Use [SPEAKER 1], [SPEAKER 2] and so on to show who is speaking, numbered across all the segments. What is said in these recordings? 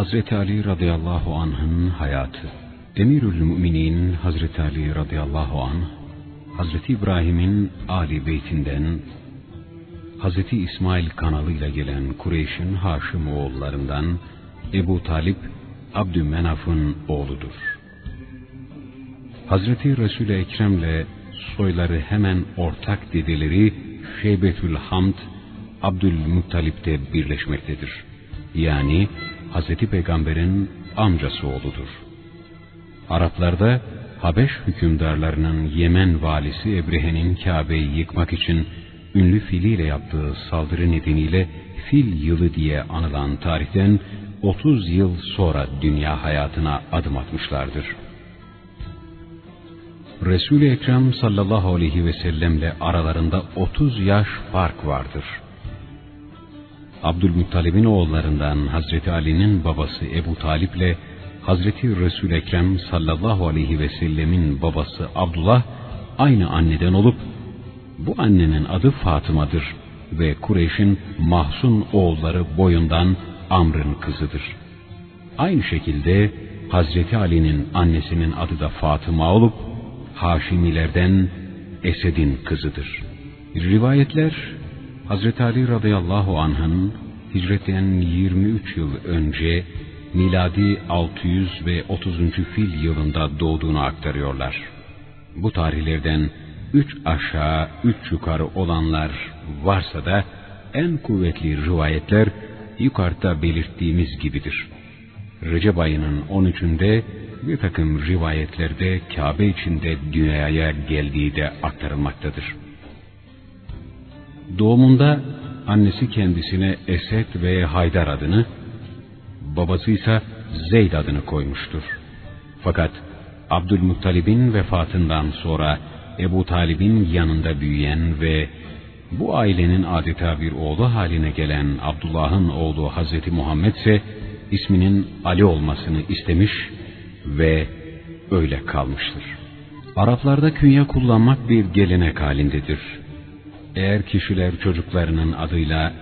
[SPEAKER 1] Hazreti Ali radıyallahu anh'ın hayatı Emirül Müminin Hazreti Ali radıyallahu anh Hazreti İbrahim'in Ali beytinden Hazreti İsmail kanalıyla gelen Kureyş'in Haşim oğullarından Ebu Talip Abdümenaf'ın oğludur. Hazreti Resul-i Ekrem'le soyları hemen ortak dedeleri Şeybetül Hamd Abdülmuttalip'te birleşmektedir. Yani Hazreti Peygamber'in amcası oğludur. Araplarda Habeş hükümdarlarının Yemen valisi Ebrehe'nin Kabe'yi yıkmak için ünlü filiyle yaptığı saldırı nedeniyle fil yılı diye anılan tarihten 30 yıl sonra dünya hayatına adım atmışlardır. Resul-i Ekrem sallallahu aleyhi ve sellemle aralarında 30 yaş fark vardır. Abdülmuttalib'in oğullarından Hazreti Ali'nin babası Ebu Talip ile Hazreti Resul Ekrem sallallahu aleyhi ve sellemin babası Abdullah aynı anneden olup bu annenin adı Fatıma'dır ve Kureyş'in Mahsun oğulları boyundan Amr'ın kızıdır. Aynı şekilde Hazreti Ali'nin annesinin adı da Fatıma olup Haşimilerden Esed'in kızıdır. Rivayetler Hazreti Ali radıyallahu anh'ın hicretten 23 yıl önce miladi 600 ve 30. fil yılında doğduğunu aktarıyorlar. Bu tarihlerden üç aşağı, üç yukarı olanlar varsa da en kuvvetli rivayetler yukarıda belirttiğimiz gibidir. Recep ayının 13'ünde bir takım rivayetlerde Kabe içinde dünyaya geldiği de aktarılmaktadır. Doğumunda annesi kendisine Esed ve Haydar adını, babası ise Zeyd adını koymuştur. Fakat Abdülmuttalib'in vefatından sonra Ebu Talib'in yanında büyüyen ve bu ailenin adeta bir oğlu haline gelen Abdullah'ın oğlu Hazreti Muhammed ise isminin Ali olmasını istemiş ve öyle kalmıştır. Araplarda künye kullanmak bir gelenek halindedir. Eğer kişiler çocuklarının adıyla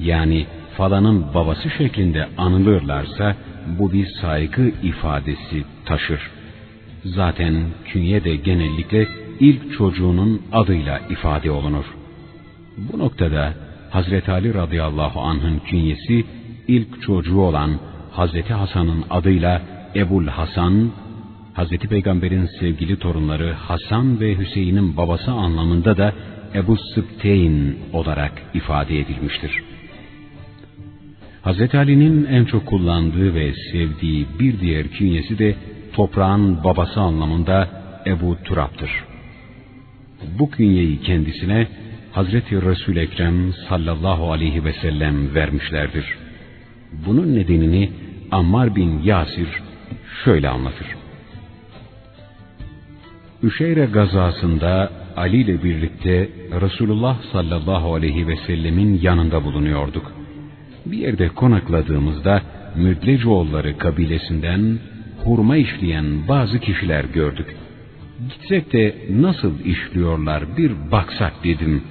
[SPEAKER 1] yani falanın babası şeklinde anılırlarsa bu bir saygı ifadesi taşır. Zaten künye de genellikle ilk çocuğunun adıyla ifade olunur. Bu noktada Hazreti Ali radıyallahu anh'ın künyesi ilk çocuğu olan Hazreti Hasan'ın adıyla Ebul Hasan, Hazreti Peygamber'in sevgili torunları Hasan ve Hüseyin'in babası anlamında da Ebu Sıbteyn olarak ifade edilmiştir. Hazreti Ali'nin en çok kullandığı ve sevdiği bir diğer künyesi de toprağın babası anlamında Ebu Turab'dır. Bu künyeyi kendisine Hazreti Resul Ekrem sallallahu aleyhi ve sellem vermişlerdir. Bunun nedenini Ammar bin Yasir şöyle anlatır. Üşeyre gazasında Ali ile birlikte Resulullah sallallahu aleyhi ve sellemin yanında bulunuyorduk. Bir yerde konakladığımızda Müdlecoğulları kabilesinden hurma işleyen bazı kişiler gördük. Gitsek de nasıl işliyorlar bir baksak dedim.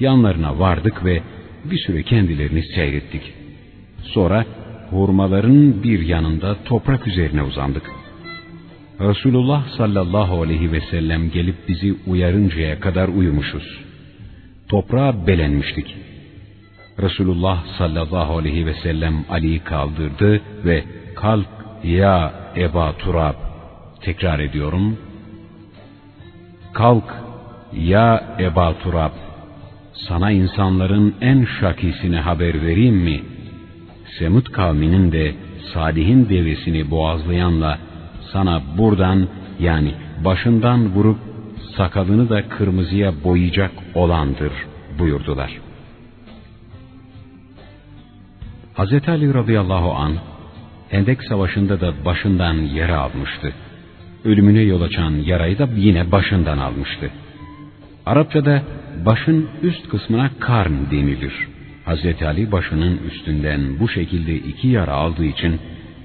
[SPEAKER 1] Yanlarına vardık ve bir süre kendilerini seyrettik. Sonra hurmaların bir yanında toprak üzerine uzandık. Resulullah sallallahu aleyhi ve sellem gelip bizi uyarıncaya kadar uyumuşuz. Toprağa belenmiştik. Resulullah sallallahu aleyhi ve sellem Ali'yi kaldırdı ve kalk ya Eba Turab tekrar ediyorum. Kalk ya Eba Turab sana insanların en şakisine haber vereyim mi? Semut kavminin de Salih'in devesini boğazlayanla sana buradan yani başından vurup sakalını da kırmızıya boyayacak olandır buyurdular. Hz. Ali radıyallahu an Hendek Savaşı'nda da başından yara almıştı. Ölümüne yol açan yarayı da yine başından almıştı. Arapçada başın üst kısmına karn denilir. Hz. Ali başının üstünden bu şekilde iki yara aldığı için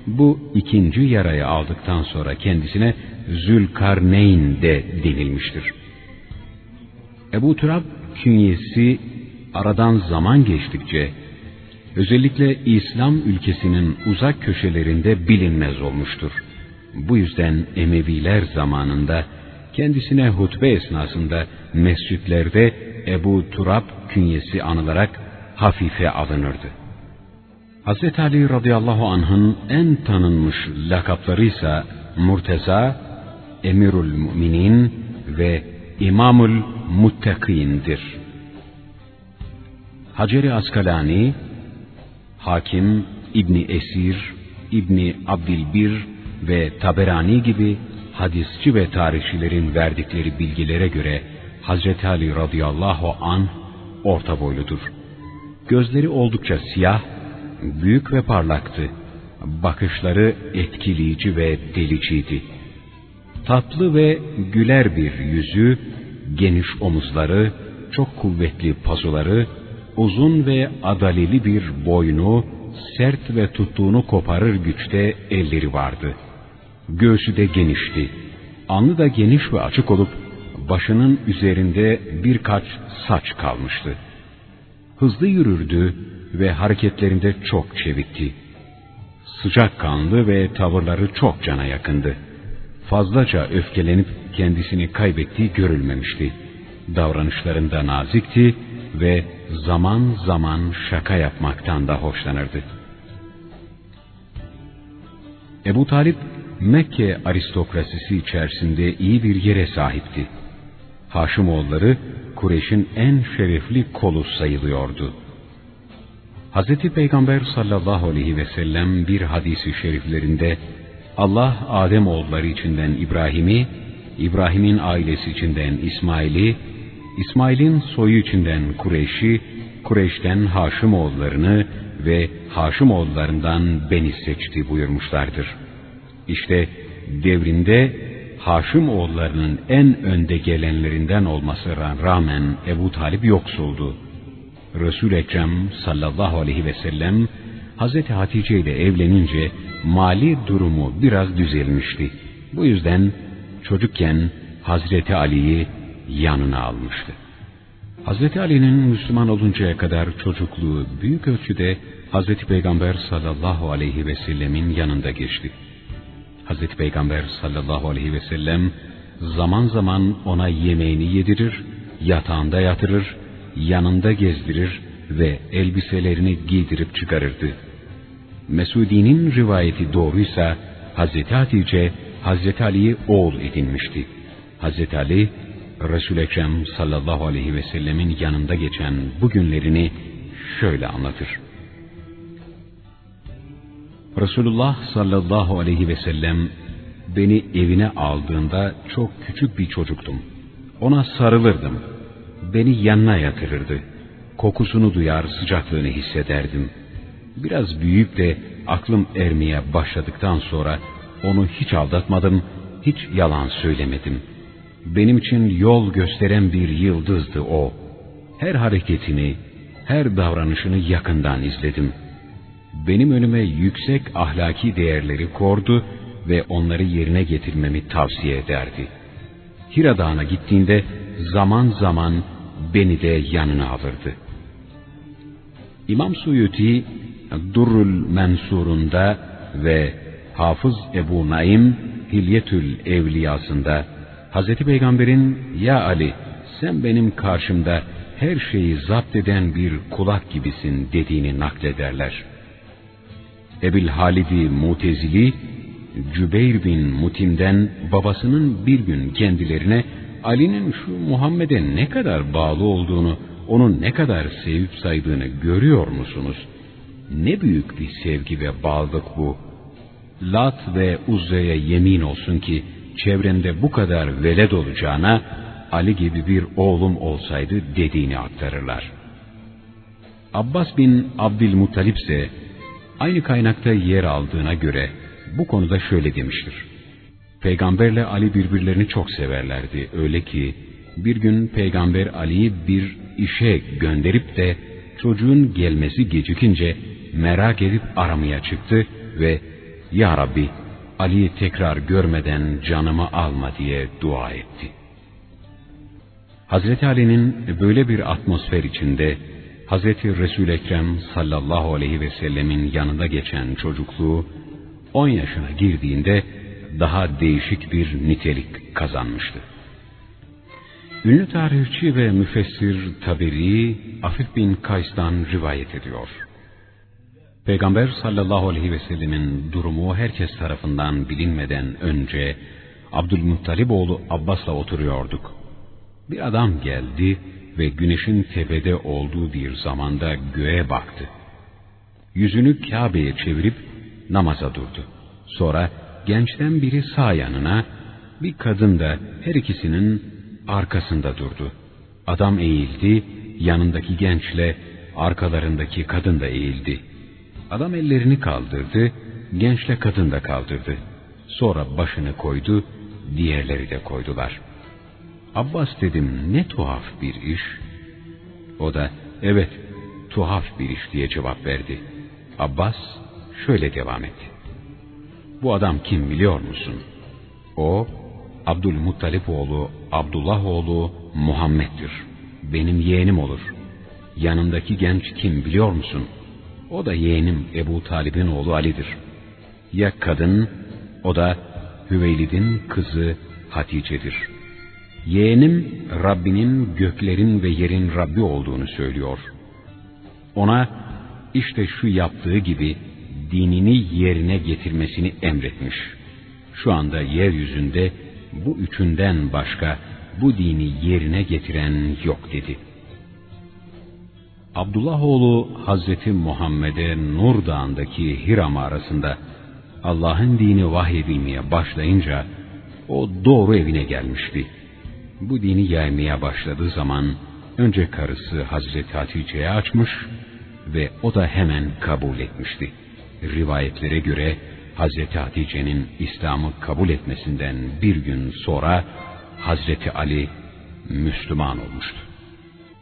[SPEAKER 1] bu ikinci yarayı aldıktan sonra kendisine Zülkarneyn de denilmiştir. Ebu Turab künyesi aradan zaman geçtikçe özellikle İslam ülkesinin uzak köşelerinde bilinmez olmuştur. Bu yüzden Emeviler zamanında kendisine hutbe esnasında mescitlerde Ebu Turab künyesi anılarak hafife alınırdı. Hz. Ali radıyallahu anh'ın en tanınmış lakapları ise Murteza, Emirül Müminin ve İmamül Muttakin'dir. Hacer-i Askalani, Hakim, İbni Esir, İbni Abdilbir ve Taberani gibi hadisçi ve tarihçilerin verdikleri bilgilere göre Hazreti Ali radıyallahu an orta boyludur. Gözleri oldukça siyah, büyük ve parlaktı. Bakışları etkileyici ve deliciydi. Tatlı ve güler bir yüzü, geniş omuzları, çok kuvvetli pazuları, uzun ve adaleli bir boynu, sert ve tuttuğunu koparır güçte elleri vardı. Göğsü de genişti. Alnı da geniş ve açık olup, başının üzerinde birkaç saç kalmıştı. Hızlı yürürdü ve hareketlerinde çok çevikti. Sıcak kanlı ve tavırları çok cana yakındı. Fazlaca öfkelenip kendisini kaybettiği görülmemişti. Davranışlarında nazikti ve zaman zaman şaka yapmaktan da hoşlanırdı. Ebu Talip, Mekke aristokrasisi içerisinde iyi bir yere sahipti. Haşimoğulları, Kureyş'in en şerefli kolu sayılıyordu. Hz. Peygamber sallallahu aleyhi ve sellem bir hadisi şeriflerinde Allah Adem oğulları içinden İbrahim'i, İbrahim'in ailesi içinden İsmail'i, İsmail'in soyu içinden Kureyş'i, Kureyş'ten Haşim oğullarını ve Haşim oğullarından beni seçti buyurmuşlardır. İşte devrinde Haşim oğullarının en önde gelenlerinden olmasına rağmen Ebu Talip yoksuldu. Resul-i Ekrem sallallahu aleyhi ve sellem Hazreti Hatice ile evlenince mali durumu biraz düzelmişti. Bu yüzden çocukken Hazreti Ali'yi yanına almıştı. Hazreti Ali'nin Müslüman oluncaya kadar çocukluğu büyük ölçüde Hazreti Peygamber sallallahu aleyhi ve sellemin yanında geçti. Hazreti Peygamber sallallahu aleyhi ve sellem zaman zaman ona yemeğini yedirir, yatağında yatırır, yanında gezdirir ve elbiselerini giydirip çıkarırdı. Mesudi'nin rivayeti doğruysa Hazreti Hatice Hazreti Ali'yi oğul edinmişti. Hazreti Ali Resul Ekrem sallallahu aleyhi ve sellemin yanında geçen bu günlerini şöyle anlatır. Resulullah sallallahu aleyhi ve sellem beni evine aldığında çok küçük bir çocuktum. Ona sarılırdım. Beni yanına yatırırdı. Kokusunu duyar, sıcaklığını hissederdim. Biraz büyüyüp de aklım ermeye başladıktan sonra onu hiç aldatmadım, hiç yalan söylemedim. Benim için yol gösteren bir yıldızdı o. Her hareketini, her davranışını yakından izledim. Benim önüme yüksek ahlaki değerleri kordu ve onları yerine getirmemi tavsiye ederdi. Hira Dağı'na gittiğinde zaman zaman beni de yanına alırdı. İmam Suyuti Durrul Mensur'unda ve Hafız Ebu Naim Hilyetül Evliyasında Hz. Peygamber'in ya Ali sen benim karşımda her şeyi zapt eden bir kulak gibisin dediğini naklederler. Ebil Halidi Mutezili Cübeyr bin Mutim'den babasının bir gün kendilerine Ali'nin şu Muhammed'e ne kadar bağlı olduğunu, onu ne kadar sevip saydığını görüyor musunuz? Ne büyük bir sevgi ve bağlılık bu. Lat ve Uzza'ya yemin olsun ki çevremde bu kadar veled olacağına Ali gibi bir oğlum olsaydı dediğini aktarırlar. Abbas bin Abdülmuttalip ise aynı kaynakta yer aldığına göre bu konuda şöyle demiştir. Peygamberle Ali birbirlerini çok severlerdi. Öyle ki bir gün Peygamber Ali'yi bir işe gönderip de çocuğun gelmesi gecikince merak edip aramaya çıktı ve ''Ya Rabbi Ali'yi tekrar görmeden canımı alma'' diye dua etti. Hazreti Ali'nin böyle bir atmosfer içinde Hz. resul Ekrem sallallahu aleyhi ve sellemin yanında geçen çocukluğu 10 yaşına girdiğinde daha değişik bir nitelik kazanmıştı. Ünlü tarihçi ve müfessir Taberi Afif bin Kays'tan rivayet ediyor. Peygamber sallallahu aleyhi ve sellemin durumu herkes tarafından bilinmeden önce Abdülmuttalib oğlu Abbas'la oturuyorduk. Bir adam geldi ve güneşin tepede olduğu bir zamanda göğe baktı. Yüzünü Kabe'ye çevirip namaza durdu. Sonra gençten biri sağ yanına, bir kadın da her ikisinin arkasında durdu. Adam eğildi, yanındaki gençle arkalarındaki kadın da eğildi. Adam ellerini kaldırdı, gençle kadın da kaldırdı. Sonra başını koydu, diğerleri de koydular. Abbas dedim ne tuhaf bir iş. O da evet tuhaf bir iş diye cevap verdi. Abbas şöyle devam etti. Bu adam kim biliyor musun? O Abdülmuttalip oğlu Abdullah oğlu Muhammed'dir. Benim yeğenim olur. Yanındaki genç kim biliyor musun? O da yeğenim Ebu Talib'in oğlu Ali'dir. Ya kadın, o da Hüveylid'in kızı Hatice'dir. Yeğenim Rabbinin göklerin ve yerin Rabbi olduğunu söylüyor. Ona işte şu yaptığı gibi dinini yerine getirmesini emretmiş. Şu anda yeryüzünde bu üçünden başka bu dini yerine getiren yok dedi. Abdullah oğlu Hazreti Muhammed'e Nur Dağı'ndaki Hira arasında Allah'ın dini vahyedilmeye başlayınca o doğru evine gelmişti. Bu dini yaymaya başladığı zaman önce karısı Hazreti Hatice'ye açmış ve o da hemen kabul etmişti. Rivayetlere göre Hazreti Hatice'nin İslam'ı kabul etmesinden bir gün sonra Hazreti Ali Müslüman olmuştu.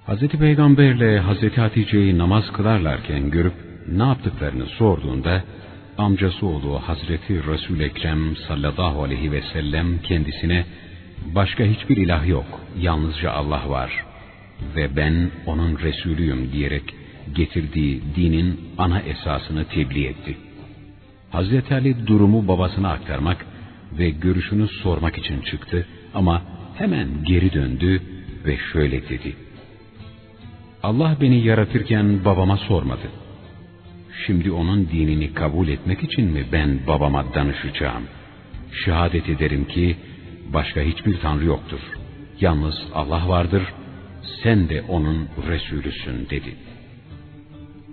[SPEAKER 1] Hazreti Peygamberle Hazreti Hatice'yi namaz kılarlarken görüp ne yaptıklarını sorduğunda amcası oğlu Hazreti Resul Ekrem sallallahu aleyhi ve sellem kendisine başka hiçbir ilah yok, yalnızca Allah var ve ben onun Resulüyüm diyerek getirdiği dinin ana esasını tebliğ etti. Hazreti Ali durumu babasına aktarmak ve görüşünü sormak için çıktı ama hemen geri döndü ve şöyle dedi. Allah beni yaratırken babama sormadı. Şimdi onun dinini kabul etmek için mi ben babama danışacağım? Şehadet ederim ki başka hiçbir tanrı yoktur. Yalnız Allah vardır, sen de onun Resulüsün dedi.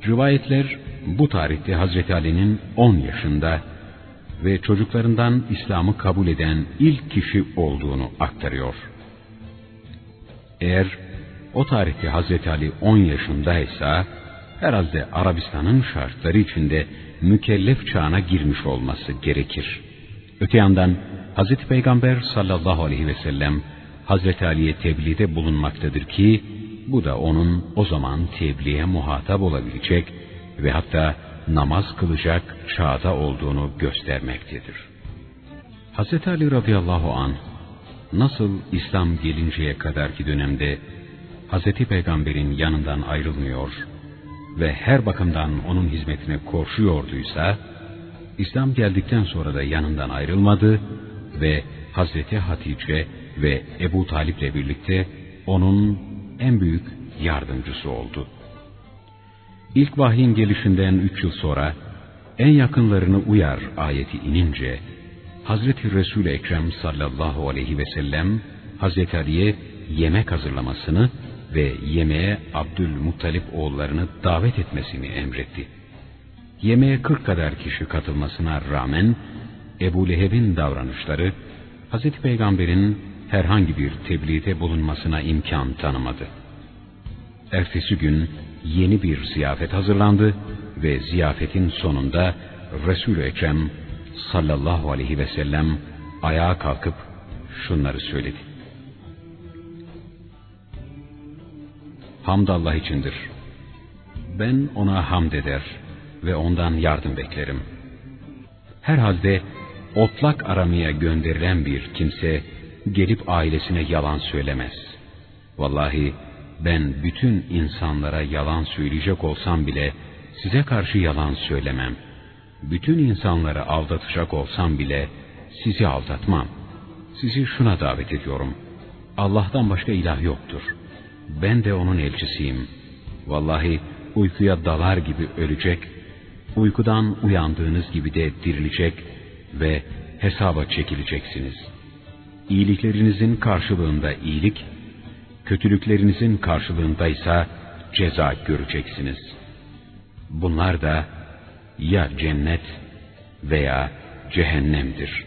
[SPEAKER 1] Rivayetler bu tarihte Hazreti Ali'nin 10 yaşında ve çocuklarından İslam'ı kabul eden ilk kişi olduğunu aktarıyor. Eğer o tarihte Hazreti Ali 10 yaşındaysa, herhalde Arabistan'ın şartları içinde mükellef çağına girmiş olması gerekir. Öte yandan Hazreti Peygamber sallallahu aleyhi ve sellem Hazreti Ali'ye tebliğde bulunmaktadır ki, bu da onun o zaman tebliğe muhatap olabilecek ve hatta namaz kılacak çağda olduğunu göstermektedir. Hz. Ali radıyallahu an nasıl İslam gelinceye kadarki dönemde Hz. Peygamber'in yanından ayrılmıyor ve her bakımdan onun hizmetine koşuyorduysa, İslam geldikten sonra da yanından ayrılmadı ve Hazreti Hatice ve Ebu Talip'le birlikte onun en büyük yardımcısı oldu. İlk vahyin gelişinden üç yıl sonra en yakınlarını uyar ayeti inince Hazreti Resul-i Ekrem sallallahu aleyhi ve sellem Hazreti Ali'ye yemek hazırlamasını ve yemeğe Abdülmuttalip oğullarını davet etmesini emretti. Yemeğe kırk kadar kişi katılmasına rağmen Ebu Leheb'in davranışları Hazreti Peygamber'in herhangi bir tebliğde bulunmasına imkan tanımadı. Ertesi gün yeni bir ziyafet hazırlandı ve ziyafetin sonunda Resul-i Ekrem sallallahu aleyhi ve sellem ayağa kalkıp şunları söyledi. Hamd Allah içindir. Ben ona hamd eder ve ondan yardım beklerim. Herhalde otlak aramaya gönderilen bir kimse gelip ailesine yalan söylemez. Vallahi ben bütün insanlara yalan söyleyecek olsam bile size karşı yalan söylemem. Bütün insanları aldatacak olsam bile sizi aldatmam. Sizi şuna davet ediyorum. Allah'tan başka ilah yoktur. Ben de onun elçisiyim. Vallahi uykuya dalar gibi ölecek, uykudan uyandığınız gibi de dirilecek ve hesaba çekileceksiniz. İyiliklerinizin karşılığında iyilik, kötülüklerinizin karşılığında ise ceza göreceksiniz. Bunlar da ya cennet veya cehennemdir.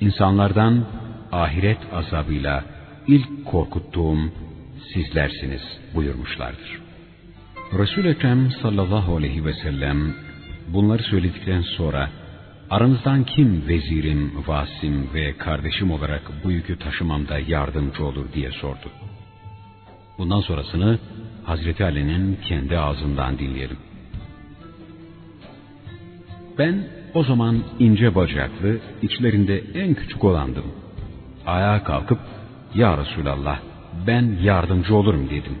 [SPEAKER 1] İnsanlardan ahiret azabıyla ilk korkuttuğum sizlersiniz buyurmuşlardır. Resul-i Ekrem sallallahu aleyhi ve sellem bunları söyledikten sonra aranızdan kim vezirim, vasim ve kardeşim olarak bu yükü taşımamda yardımcı olur diye sordu. Bundan sonrasını Hazreti Ali'nin kendi ağzından dinleyelim. Ben o zaman ince bacaklı, içlerinde en küçük olandım. Ayağa kalkıp, Ya Resulallah, ben yardımcı olurum dedim.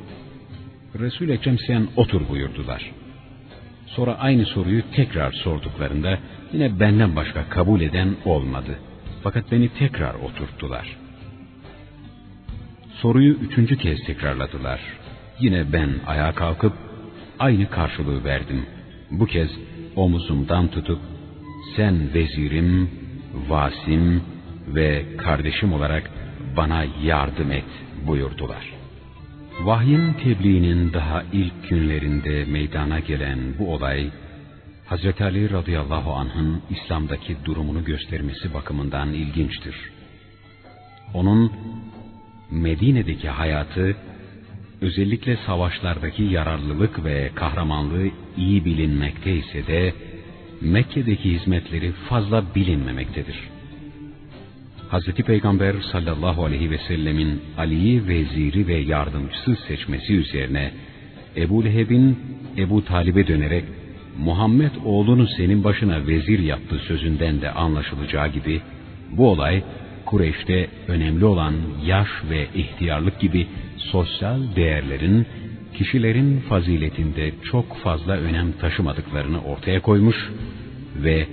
[SPEAKER 1] Resul-i otur buyurdular. Sonra aynı soruyu tekrar sorduklarında yine benden başka kabul eden olmadı. Fakat beni tekrar oturttular. Soruyu üçüncü kez tekrarladılar. Yine ben ayağa kalkıp aynı karşılığı verdim. Bu kez omuzumdan tutup sen vezirim, vasim ve kardeşim olarak bana yardım et buyurdular. Vahyin tebliğinin daha ilk günlerinde meydana gelen bu olay, Hz. Ali radıyallahu anh'ın İslam'daki durumunu göstermesi bakımından ilginçtir. Onun Medine'deki hayatı, özellikle savaşlardaki yararlılık ve kahramanlığı iyi bilinmekte ise de, Mekke'deki hizmetleri fazla bilinmemektedir. Hz. Peygamber sallallahu aleyhi ve sellemin Ali'yi veziri ve yardımcısı seçmesi üzerine Ebu Leheb'in Ebu Talib'e dönerek Muhammed oğlunu senin başına vezir yaptı sözünden de anlaşılacağı gibi bu olay Kureyş'te önemli olan yaş ve ihtiyarlık gibi sosyal değerlerin kişilerin faziletinde çok fazla önem taşımadıklarını ortaya koymuş ve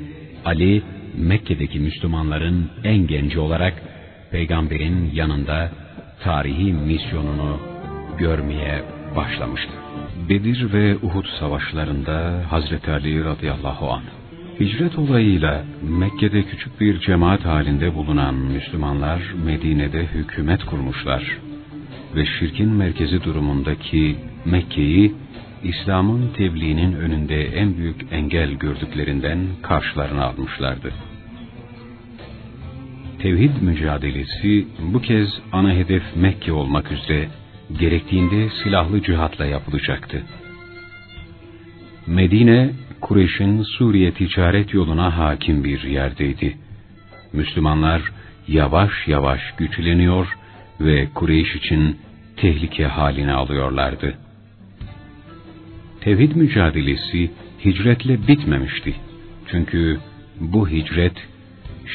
[SPEAKER 1] Ali Mekke'deki Müslümanların en genci olarak peygamberin yanında tarihi misyonunu görmeye başlamıştı. Bedir ve Uhud savaşlarında Hazreti Ali radıyallahu anh Hicret olayıyla Mekke'de küçük bir cemaat halinde bulunan Müslümanlar Medine'de hükümet kurmuşlar ve şirkin merkezi durumundaki Mekke'yi İslam'ın tebliğinin önünde en büyük engel gördüklerinden karşılarına almışlardı. Tevhid mücadelesi bu kez ana hedef Mekke olmak üzere gerektiğinde silahlı cihatla yapılacaktı. Medine, Kureyş'in Suriye ticaret yoluna hakim bir yerdeydi. Müslümanlar yavaş yavaş güçleniyor ve Kureyş için tehlike haline alıyorlardı. Tevhid mücadelesi hicretle bitmemişti. Çünkü bu hicret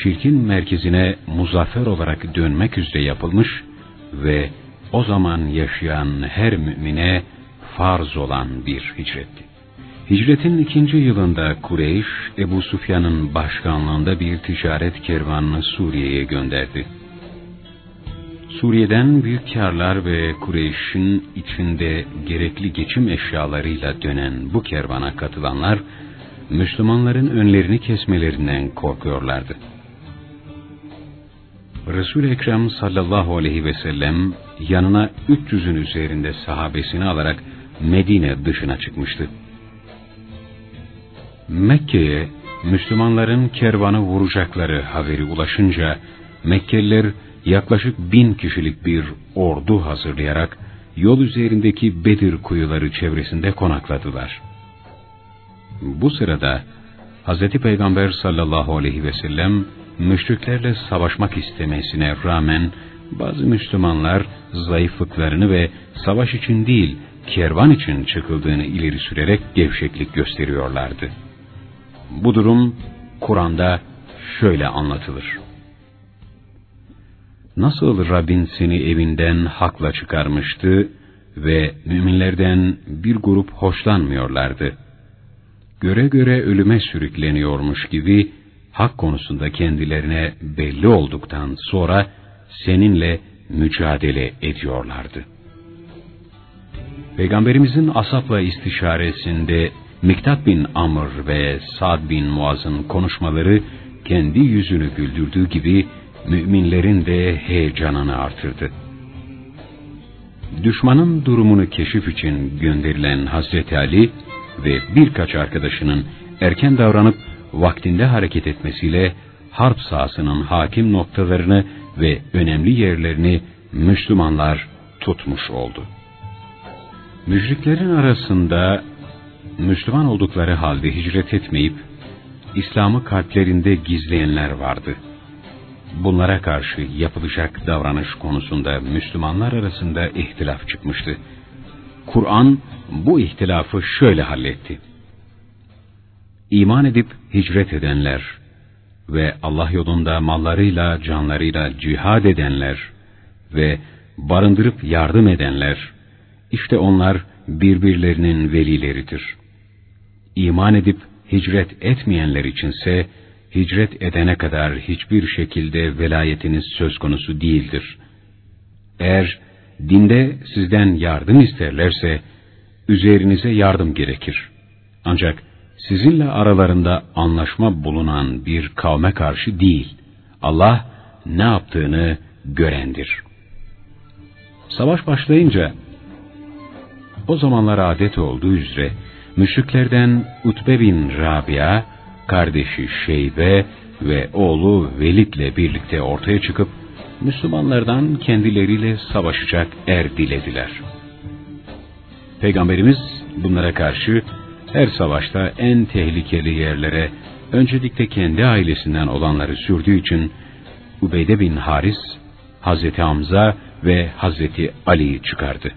[SPEAKER 1] şirkin merkezine muzaffer olarak dönmek üzere yapılmış ve o zaman yaşayan her mümine farz olan bir hicretti. Hicretin ikinci yılında Kureyş, Ebu Sufyan'ın başkanlığında bir ticaret kervanını Suriye'ye gönderdi. Suriye'den büyük karlar ve Kureyş'in içinde gerekli geçim eşyalarıyla dönen bu kervana katılanlar, Müslümanların önlerini kesmelerinden korkuyorlardı. Resul-i Ekrem sallallahu aleyhi ve sellem yanına 300'ün üzerinde sahabesini alarak Medine dışına çıkmıştı. Mekke'ye Müslümanların kervanı vuracakları haberi ulaşınca Mekkeliler yaklaşık bin kişilik bir ordu hazırlayarak yol üzerindeki Bedir kuyuları çevresinde konakladılar. Bu sırada Hz. Peygamber sallallahu aleyhi ve sellem müşriklerle savaşmak istemesine rağmen bazı Müslümanlar zayıflıklarını ve savaş için değil kervan için çıkıldığını ileri sürerek gevşeklik gösteriyorlardı. Bu durum Kur'an'da şöyle anlatılır. Nasıl Rabbin seni evinden hakla çıkarmıştı ve müminlerden bir grup hoşlanmıyorlardı. Göre göre ölüme sürükleniyormuş gibi hak konusunda kendilerine belli olduktan sonra seninle mücadele ediyorlardı. Peygamberimizin asapla istişaresinde Miktat bin Amr ve Sad bin Muaz'ın konuşmaları kendi yüzünü güldürdüğü gibi müminlerin de heyecanını artırdı. Düşmanın durumunu keşif için gönderilen Hazreti Ali ve birkaç arkadaşının erken davranıp vaktinde hareket etmesiyle harp sahasının hakim noktalarını ve önemli yerlerini Müslümanlar tutmuş oldu. Müşriklerin arasında Müslüman oldukları halde hicret etmeyip İslam'ı kalplerinde gizleyenler vardı. Bunlara karşı yapılacak davranış konusunda Müslümanlar arasında ihtilaf çıkmıştı. Kur'an bu ihtilafı şöyle halletti. İman edip hicret edenler ve Allah yolunda mallarıyla, canlarıyla cihad edenler ve barındırıp yardım edenler, işte onlar birbirlerinin velileridir. İman edip hicret etmeyenler içinse, hicret edene kadar hiçbir şekilde velayetiniz söz konusu değildir. Eğer dinde sizden yardım isterlerse, üzerinize yardım gerekir. Ancak sizinle aralarında anlaşma bulunan bir kavme karşı değil, Allah ne yaptığını görendir. Savaş başlayınca, o zamanlar adet olduğu üzere, müşriklerden Utbe bin Rabia, kardeşi Şeybe ve oğlu Velid'le birlikte ortaya çıkıp, Müslümanlardan kendileriyle savaşacak er dilediler. Peygamberimiz bunlara karşı her savaşta en tehlikeli yerlere öncelikle kendi ailesinden olanları sürdüğü için Ubeyde bin Haris, Hazreti Hamza ve Hazreti Ali'yi çıkardı.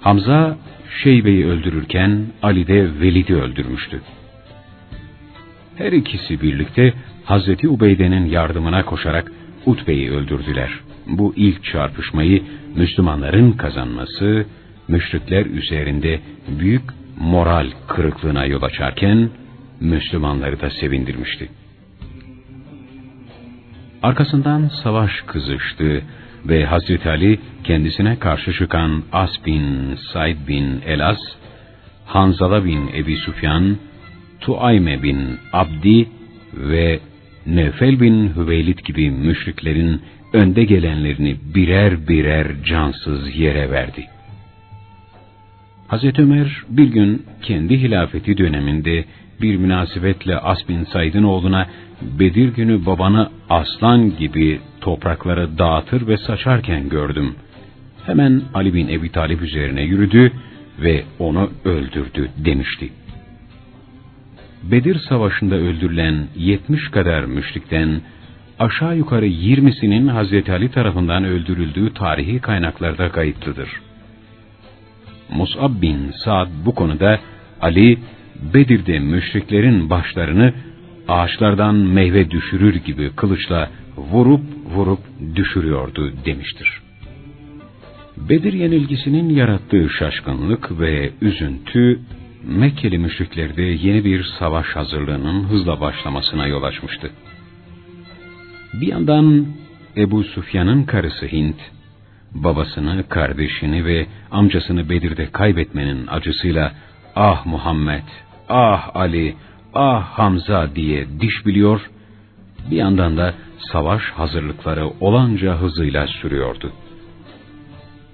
[SPEAKER 1] Hamza Şeybe'yi öldürürken Ali de Velid'i öldürmüştü. Her ikisi birlikte Hazreti Ubeyde'nin yardımına koşarak Utbe'yi öldürdüler. Bu ilk çarpışmayı Müslümanların kazanması, müşrikler üzerinde büyük moral kırıklığına yol açarken, Müslümanları da sevindirmişti. Arkasından savaş kızıştı ve Hazreti Ali kendisine karşı çıkan As bin Said bin Elas, Hanzala bin Ebi Sufyan, Tuayme bin Abdi ve Nefel bin Hüveylid gibi müşriklerin önde gelenlerini birer birer cansız yere verdi. Hazreti Ömer bir gün kendi hilafeti döneminde bir münasebetle As bin Said'in oğluna Bedir günü babanı aslan gibi toprakları dağıtır ve saçarken gördüm. Hemen Ali bin Ebi Talip üzerine yürüdü ve onu öldürdü demişti. Bedir Savaşı'nda öldürülen 70 kadar müşrikten aşağı yukarı 20'sinin Hazreti Ali tarafından öldürüldüğü tarihi kaynaklarda kayıtlıdır. Mus'ab bin Sa'd bu konuda Ali, Bedir'de müşriklerin başlarını ağaçlardan meyve düşürür gibi kılıçla vurup vurup düşürüyordu demiştir. Bedir yenilgisinin yarattığı şaşkınlık ve üzüntü Mekkeli müşriklerde yeni bir savaş hazırlığının hızla başlamasına yol açmıştı. Bir yandan Ebu Sufyan'ın karısı Hint, babasını, kardeşini ve amcasını Bedir'de kaybetmenin acısıyla ah Muhammed, ah Ali, ah Hamza diye diş biliyor, bir yandan da savaş hazırlıkları olanca hızıyla sürüyordu.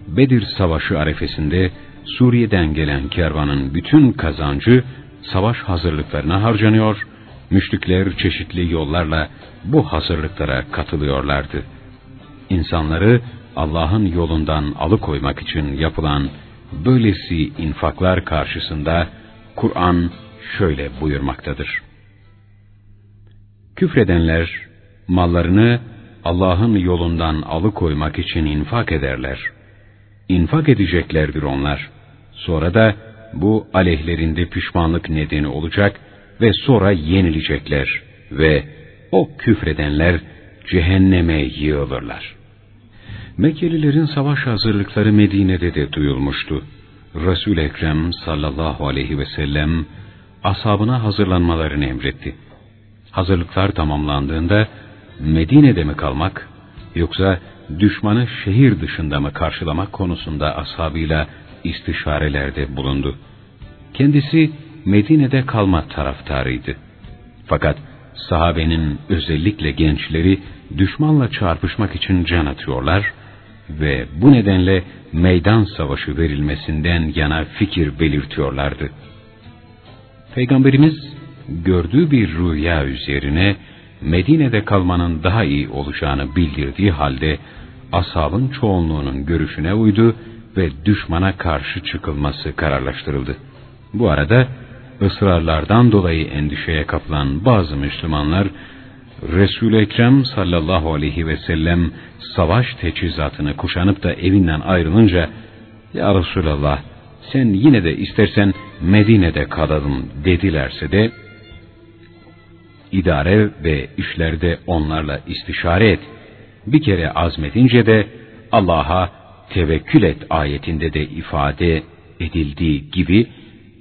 [SPEAKER 1] Bedir Savaşı arefesinde Suriye'den gelen kervanın bütün kazancı savaş hazırlıklarına harcanıyor, müşrikler çeşitli yollarla bu hazırlıklara katılıyorlardı. İnsanları Allah'ın yolundan alıkoymak için yapılan böylesi infaklar karşısında Kur'an şöyle buyurmaktadır. Küfredenler mallarını Allah'ın yolundan alıkoymak için infak ederler. İnfak edeceklerdir onlar. Sonra da bu aleyhlerinde pişmanlık nedeni olacak ve sonra yenilecekler ve o küfredenler cehenneme yığılırlar. Mekkelilerin savaş hazırlıkları Medine'de de duyulmuştu. Resul Ekrem sallallahu aleyhi ve sellem ashabına hazırlanmalarını emretti. Hazırlıklar tamamlandığında Medine'de mi kalmak yoksa düşmanı şehir dışında mı karşılamak konusunda ashabıyla istişarelerde bulundu. Kendisi Medine'de kalma taraftarıydı. Fakat sahabenin özellikle gençleri düşmanla çarpışmak için can atıyorlar ve bu nedenle meydan savaşı verilmesinden yana fikir belirtiyorlardı. Peygamberimiz gördüğü bir rüya üzerine Medine'de kalmanın daha iyi olacağını bildirdiği halde ashabın çoğunluğunun görüşüne uydu ve düşmana karşı çıkılması kararlaştırıldı. Bu arada ısrarlardan dolayı endişeye kapılan bazı Müslümanlar Resul-i Ekrem sallallahu aleyhi ve sellem savaş teçhizatını kuşanıp da evinden ayrılınca Ya Resulallah sen yine de istersen Medine'de kalalım dedilerse de idare ve işlerde onlarla istişare et. Bir kere azmetince de Allah'a tevekkül et ayetinde de ifade edildiği gibi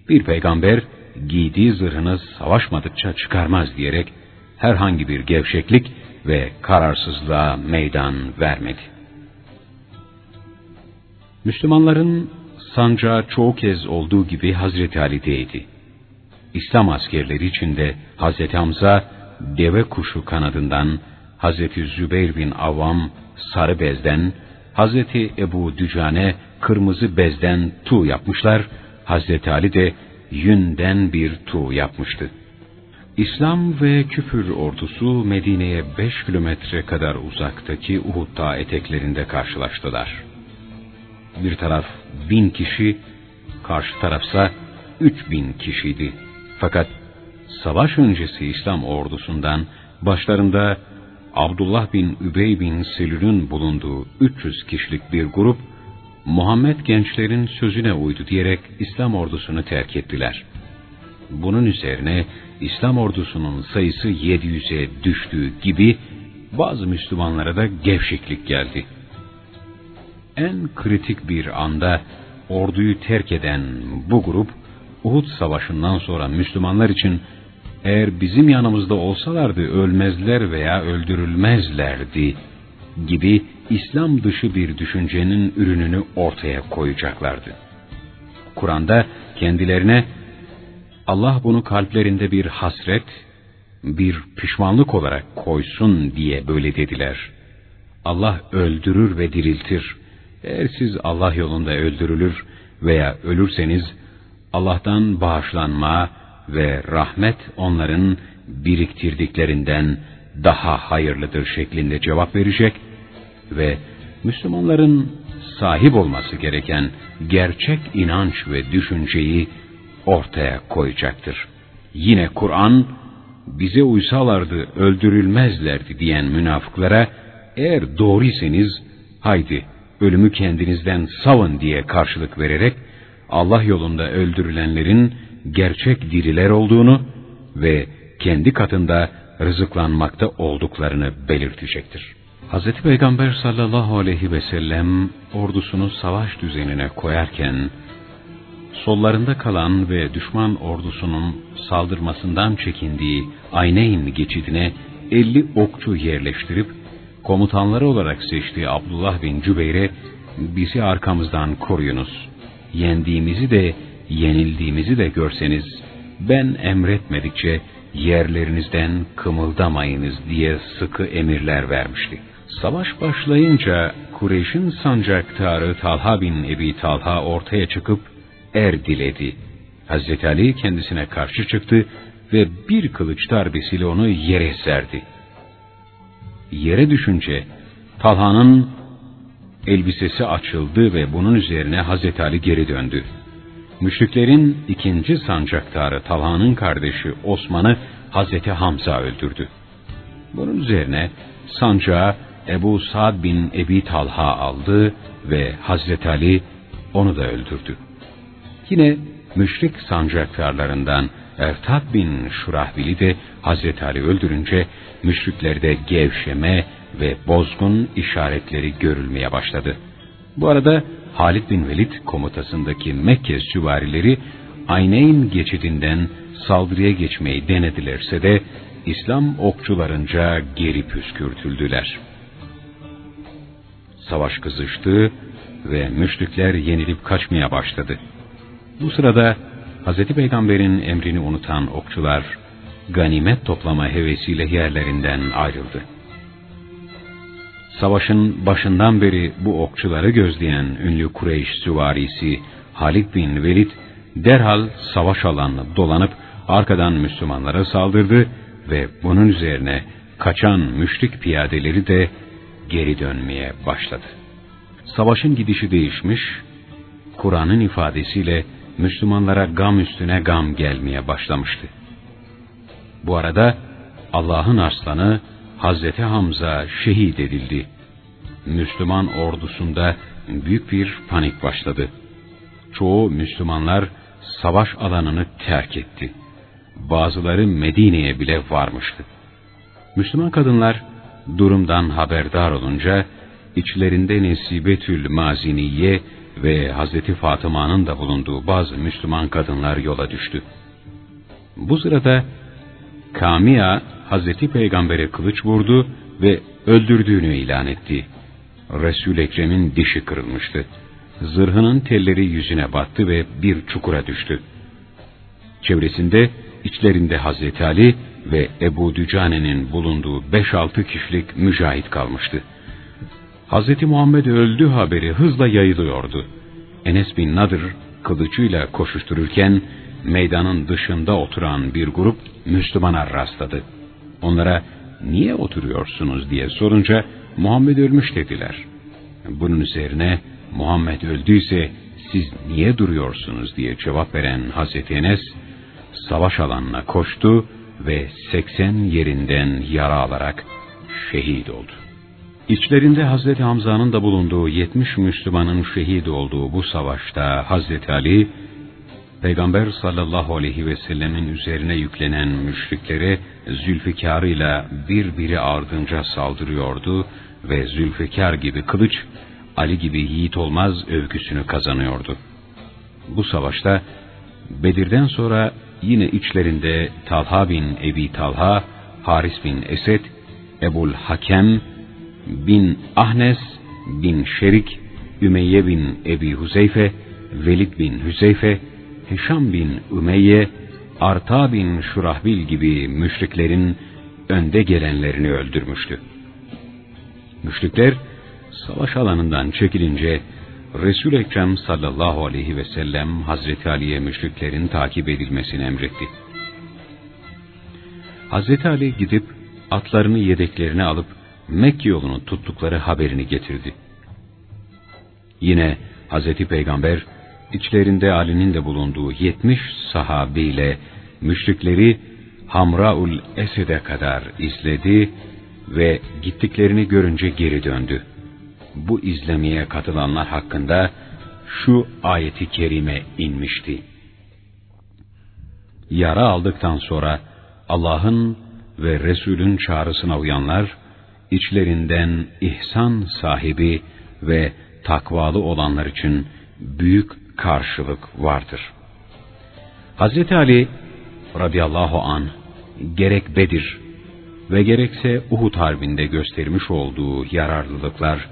[SPEAKER 1] bir peygamber giydiği zırhını savaşmadıkça çıkarmaz diyerek herhangi bir gevşeklik ve kararsızlığa meydan vermedi. Müslümanların sancağı çoğu kez olduğu gibi Hazreti Ali'deydi. İslam askerleri içinde Hazreti Hamza deve kuşu kanadından, Hazreti Zübeyir bin Avvam sarı bezden, Hazreti Ebu Dücane kırmızı bezden tu yapmışlar, Hazreti Ali de yünden bir tu yapmıştı. İslam ve küfür ordusu Medine'ye beş kilometre kadar uzaktaki Uhud Dağı eteklerinde karşılaştılar. Bir taraf bin kişi, karşı tarafsa üç bin kişiydi. Fakat savaş öncesi İslam ordusundan başlarında Abdullah bin Übey bin Selül'ün bulunduğu 300 kişilik bir grup, Muhammed gençlerin sözüne uydu diyerek İslam ordusunu terk ettiler. Bunun üzerine İslam ordusunun sayısı 700'e düştüğü gibi bazı Müslümanlara da gevşeklik geldi. En kritik bir anda orduyu terk eden bu grup Uhud Savaşı'ndan sonra Müslümanlar için eğer bizim yanımızda olsalardı ölmezler veya öldürülmezlerdi gibi İslam dışı bir düşüncenin ürününü ortaya koyacaklardı. Kur'an'da kendilerine Allah bunu kalplerinde bir hasret, bir pişmanlık olarak koysun diye böyle dediler. Allah öldürür ve diriltir. Eğer siz Allah yolunda öldürülür veya ölürseniz Allah'tan bağışlanma ve rahmet onların biriktirdiklerinden daha hayırlıdır şeklinde cevap verecek ve Müslümanların sahip olması gereken gerçek inanç ve düşünceyi ortaya koyacaktır. Yine Kur'an bize uysalardı öldürülmezlerdi diyen münafıklara eğer doğruysanız haydi ölümü kendinizden savun diye karşılık vererek Allah yolunda öldürülenlerin gerçek diriler olduğunu ve kendi katında rızıklanmakta olduklarını belirtecektir. Hz. Peygamber sallallahu aleyhi ve sellem ordusunu savaş düzenine koyarken, sollarında kalan ve düşman ordusunun saldırmasından çekindiği Ayneyn geçidine 50 okçu yerleştirip, komutanları olarak seçtiği Abdullah bin Cübeyr'e bizi arkamızdan koruyunuz, yendiğimizi de yenildiğimizi de görseniz, ben emretmedikçe yerlerinizden kımıldamayınız diye sıkı emirler vermişti. Savaş başlayınca Kureyş'in sancaktarı Talha bin Ebi Talha ortaya çıkıp er diledi. Hazreti Ali kendisine karşı çıktı ve bir kılıç darbesiyle onu yere serdi. Yere düşünce Talha'nın elbisesi açıldı ve bunun üzerine Hazreti Ali geri döndü. Müşriklerin ikinci sancaktarı Talha'nın kardeşi Osman'ı Hazreti Hamza öldürdü. Bunun üzerine sancağı Ebu Sa'd bin Ebi Talha aldı ve Hazreti Ali onu da öldürdü. Yine müşrik sancaktarlarından Ertat bin Şurahbil'i de Hazreti Ali öldürünce müşriklerde gevşeme ve bozgun işaretleri görülmeye başladı. Bu arada Halid bin Velid komutasındaki Mekke süvarileri Ayneyn geçidinden saldırıya geçmeyi denedilerse de İslam okçularınca geri püskürtüldüler. Savaş kızıştı ve müşrikler yenilip kaçmaya başladı. Bu sırada Hz. Peygamber'in emrini unutan okçular ganimet toplama hevesiyle yerlerinden ayrıldı. Savaşın başından beri bu okçuları gözleyen ünlü Kureyş süvarisi Halid bin Velid derhal savaş alanını dolanıp arkadan Müslümanlara saldırdı ve bunun üzerine kaçan müşrik piyadeleri de geri dönmeye başladı. Savaşın gidişi değişmiş, Kur'an'ın ifadesiyle Müslümanlara gam üstüne gam gelmeye başlamıştı. Bu arada Allah'ın arslanı Hazreti Hamza şehit edildi. Müslüman ordusunda büyük bir panik başladı. Çoğu Müslümanlar savaş alanını terk etti. Bazıları Medine'ye bile varmıştı. Müslüman kadınlar durumdan haberdar olunca içlerinde Nesibetül Maziniye ve Hazreti Fatıma'nın da bulunduğu bazı Müslüman kadınlar yola düştü. Bu sırada Kamia Hazreti Peygamber'e kılıç vurdu ve öldürdüğünü ilan etti. resul Ekrem'in dişi kırılmıştı. Zırhının telleri yüzüne battı ve bir çukura düştü. Çevresinde içlerinde Hazreti Ali ve Ebu Dücane'nin bulunduğu 5-6 kişilik mücahit kalmıştı. Hazreti Muhammed öldü haberi hızla yayılıyordu. Enes bin Nadır kılıcıyla koşuştururken meydanın dışında oturan bir grup Müslümana rastladı. Onlara niye oturuyorsunuz diye sorunca Muhammed ölmüş dediler. Bunun üzerine Muhammed öldüyse siz niye duruyorsunuz diye cevap veren Hazreti Enes savaş alanına koştu ve 80 yerinden yara alarak şehit oldu. İçlerinde Hazreti Hamza'nın da bulunduğu 70 Müslümanın şehit olduğu bu savaşta Hazreti Ali, Peygamber sallallahu aleyhi ve sellemin üzerine yüklenen müşriklere Zülfikar'ıyla birbiri ardınca saldırıyordu ve Zülfikar gibi kılıç, Ali gibi yiğit olmaz övgüsünü kazanıyordu. Bu savaşta Bedir'den sonra yine içlerinde Talha bin Ebi Talha, Haris bin Esed, Ebul Hakem bin Ahnes bin Şerik, Ümeyye bin Ebi Huzeyfe, Velid bin Hüzeyfe, Hişam bin Ümeyye, Arta bin Şurahbil gibi müşriklerin önde gelenlerini öldürmüştü. Müşrikler savaş alanından çekilince Resul-i Ekrem sallallahu aleyhi ve sellem Hazreti Ali'ye müşriklerin takip edilmesini emretti. Hazreti Ali gidip atlarını yedeklerine alıp Mekke yolunu tuttukları haberini getirdi. Yine Hazreti Peygamber içlerinde Ali'nin de bulunduğu yetmiş sahabiyle müşrikleri Hamraul Esed'e kadar izledi ve gittiklerini görünce geri döndü. Bu izlemeye katılanlar hakkında şu ayeti kerime inmişti. Yara aldıktan sonra Allah'ın ve Resul'ün çağrısına uyanlar, içlerinden ihsan sahibi ve takvalı olanlar için büyük karşılık vardır. Hz. Ali radıyallahu an gerek Bedir ve gerekse Uhud Harbi'nde göstermiş olduğu yararlılıklar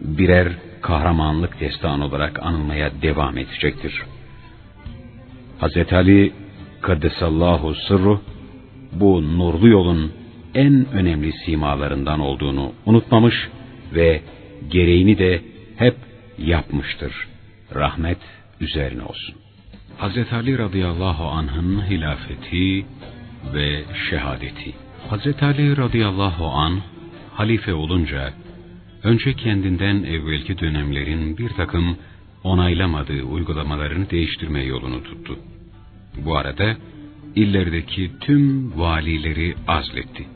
[SPEAKER 1] birer kahramanlık destanı olarak anılmaya devam edecektir. Hz. Ali Kaddesallahu sırru bu nurlu yolun en önemli simalarından olduğunu unutmamış ve gereğini de hep yapmıştır. Rahmet üzerine olsun. Hz. Ali radıyallahu anh'ın hilafeti ve şehadeti. Hz. Ali radıyallahu an halife olunca önce kendinden evvelki dönemlerin bir takım onaylamadığı uygulamalarını değiştirme yolunu tuttu. Bu arada illerdeki tüm valileri azletti.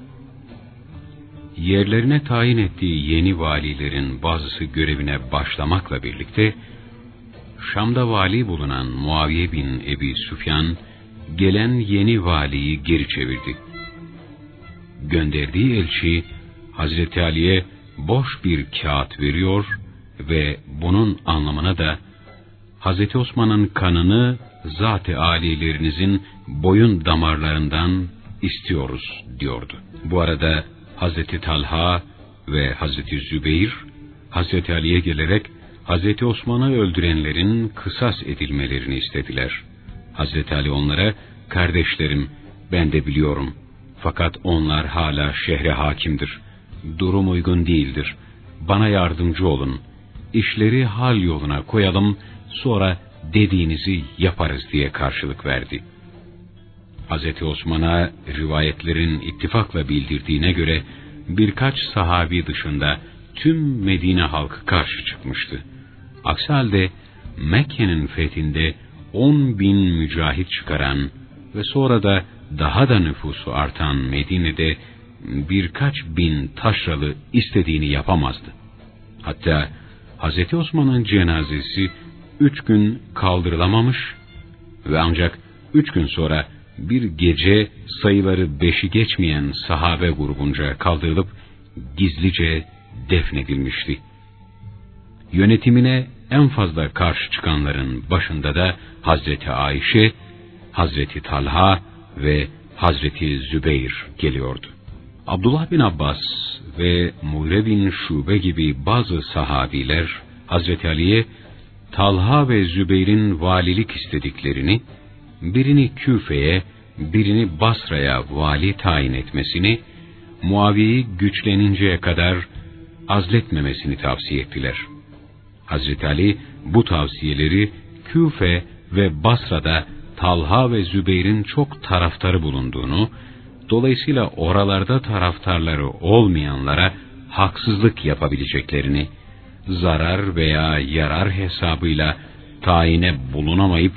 [SPEAKER 1] Yerlerine tayin ettiği yeni valilerin bazısı görevine başlamakla birlikte, Şam'da vali bulunan Muaviye bin Ebi Süfyan, gelen yeni valiyi geri çevirdi. Gönderdiği elçi, Hazreti Ali'ye boş bir kağıt veriyor ve bunun anlamına da Hazreti Osman'ın kanını zat-ı alilerinizin boyun damarlarından istiyoruz diyordu. Bu arada Hazreti Talha ve Hazreti Zübeyir Hazreti Ali'ye gelerek Hazreti Osman'ı öldürenlerin kısas edilmelerini istediler. Hazreti Ali onlara, kardeşlerim ben de biliyorum. Fakat onlar hala şehre hakimdir. Durum uygun değildir. Bana yardımcı olun. İşleri hal yoluna koyalım, sonra dediğinizi yaparız diye karşılık verdi. Hz. Osman'a rivayetlerin ittifakla bildirdiğine göre birkaç sahabi dışında tüm Medine halkı karşı çıkmıştı. Aksi halde Mekke'nin fethinde on bin mücahit çıkaran ve sonra da daha da nüfusu artan Medine'de birkaç bin taşralı istediğini yapamazdı. Hatta Hz. Osman'ın cenazesi üç gün kaldırılamamış ve ancak üç gün sonra bir gece sayıları beşi geçmeyen sahabe grubunca kaldırılıp gizlice defnedilmişti. Yönetimine en fazla karşı çıkanların başında da Hazreti Ayşe, Hazreti Talha ve Hazreti Zübeyir geliyordu. Abdullah bin Abbas ve Mule bin Şube gibi bazı sahabiler Hazreti Ali'ye Talha ve Zübeyir'in valilik istediklerini, birini Küfe'ye, birini Basra'ya vali tayin etmesini, Muaviye'yi güçleninceye kadar azletmemesini tavsiye ettiler. Hazreti Ali bu tavsiyeleri Küfe ve Basra'da Talha ve Zübeyir'in çok taraftarı bulunduğunu, dolayısıyla oralarda taraftarları olmayanlara haksızlık yapabileceklerini, zarar veya yarar hesabıyla tayine bulunamayıp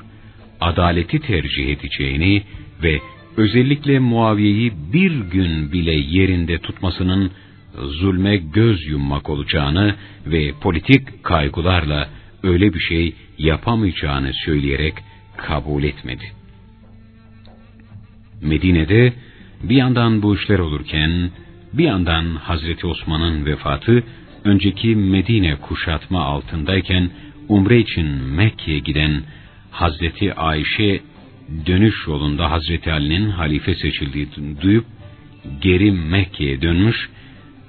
[SPEAKER 1] adaleti tercih edeceğini ve özellikle Muaviye'yi bir gün bile yerinde tutmasının zulme göz yummak olacağını ve politik kaygılarla öyle bir şey yapamayacağını söyleyerek kabul etmedi. Medine'de bir yandan bu işler olurken bir yandan Hazreti Osman'ın vefatı önceki Medine kuşatma altındayken umre için Mekke'ye giden Hazreti Ayşe dönüş yolunda Hazreti Ali'nin halife seçildiğini duyup geri Mekke'ye dönmüş